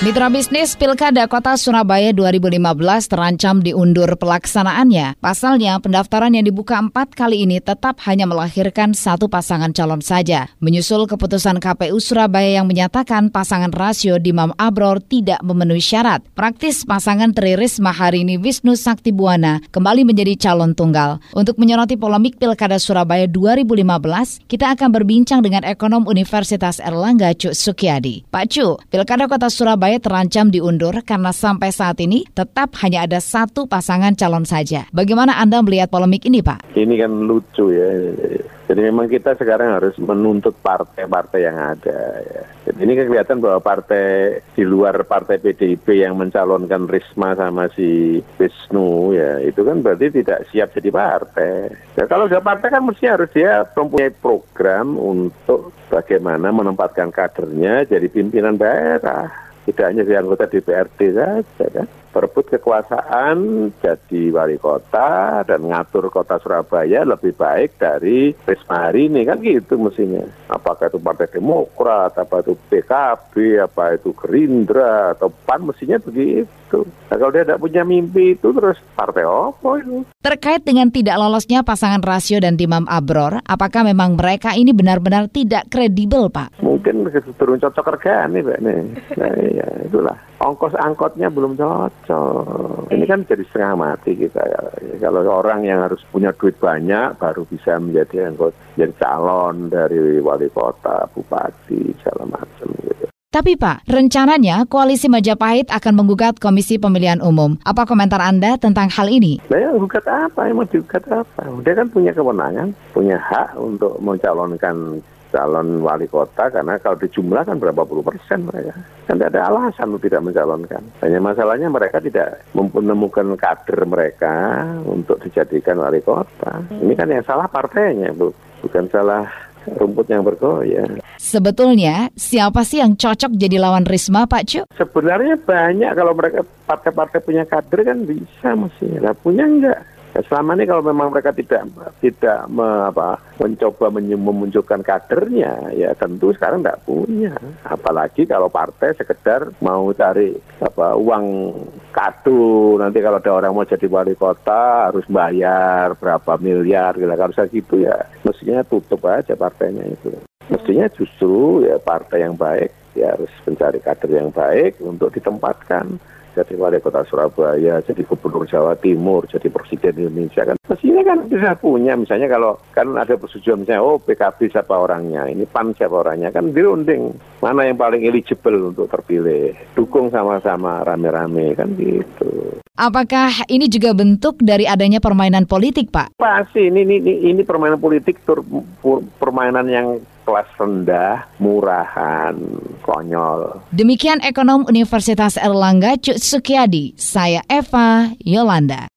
Mitra bisnis Pilkada Kota Surabaya 2015 terancam diundur pelaksanaannya. Pasalnya, pendaftaran yang dibuka empat kali ini tetap hanya melahirkan satu pasangan calon saja. Menyusul keputusan KPU Surabaya yang menyatakan pasangan rasio di Mam Abror tidak memenuhi syarat. Praktis pasangan Triris Maharini Wisnu Sakti Buana kembali menjadi calon tunggal. Untuk menyoroti polemik Pilkada Surabaya 2015, kita akan berbincang dengan ekonom Universitas Erlangga Cuk Sukiadi. Pak Cuk, Pilkada Kota Surabaya Surabaya terancam diundur karena sampai saat ini tetap hanya ada satu pasangan calon saja. Bagaimana Anda melihat polemik ini, Pak? Ini kan lucu ya. Jadi memang kita sekarang harus menuntut partai-partai yang ada. Ya. Jadi ini kan kelihatan bahwa partai di luar partai PDIP yang mencalonkan Risma sama si Wisnu ya itu kan berarti tidak siap jadi partai. Ya, kalau sudah partai kan mesti harus dia mempunyai program untuk bagaimana menempatkan kadernya jadi pimpinan daerah tidak hanya di anggota DPRD saja kan berebut kekuasaan jadi wali kota dan ngatur kota Surabaya lebih baik dari Risma hari ini. Kan gitu mestinya. Apakah itu Partai Demokrat apa itu PKB apa itu Gerindra atau PAN mestinya begitu. Nah, kalau dia tidak punya mimpi itu terus partai apa itu terkait dengan tidak lolosnya pasangan Rasio dan Timam Abror apakah memang mereka ini benar-benar tidak kredibel Pak? Mungkin turun cocok kerja nih Pak nih. Nah, ya itulah. Ongkos angkotnya belum cocok. Ini kan jadi setengah mati kita ya. Kalau orang yang harus punya duit banyak baru bisa menjadi angkot, jadi calon dari wali kota, bupati, segala macam gitu. Tapi Pak, rencananya Koalisi Majapahit akan menggugat Komisi Pemilihan Umum. Apa komentar Anda tentang hal ini? Nah, ya, gugat apa? Emang digugat apa? Dia kan punya kewenangan, punya hak untuk mencalonkan calon wali kota karena kalau dijumlahkan berapa puluh persen mereka kan tidak ada alasan untuk tidak mencalonkan hanya masalahnya mereka tidak menemukan kader mereka untuk dijadikan wali kota ini kan yang salah partainya bu bukan salah rumput yang bergoyang. Sebetulnya siapa sih yang cocok jadi lawan Risma Pak Cuk? Sebenarnya banyak kalau mereka partai-partai punya kader kan bisa mestinya. Lah punya enggak? Ya, selama ini kalau memang mereka tidak tidak me, apa, mencoba memunculkan kadernya, ya tentu sekarang tidak punya. Apalagi kalau partai sekedar mau cari apa uang kado, nanti kalau ada orang mau jadi wali kota harus bayar berapa miliar, gitu. kalau saya gitu ya, mestinya tutup aja partainya itu. Mestinya justru ya partai yang baik ya harus mencari kader yang baik untuk ditempatkan jadi wali kota Surabaya, jadi gubernur Jawa Timur, jadi presiden Indonesia kan. Mestinya kan bisa punya, misalnya kalau kan ada persetujuan misalnya, oh PKB siapa orangnya, ini PAN siapa orangnya, kan dirunding. Mana yang paling eligible untuk terpilih. Dukung sama-sama rame-rame, kan gitu. Apakah ini juga bentuk dari adanya permainan politik, Pak? Pasti, ini, ini, ini permainan politik, tur, permainan yang kelas rendah, murahan, konyol. Demikian ekonom Universitas Erlangga Cuk Sukiadi, saya Eva Yolanda.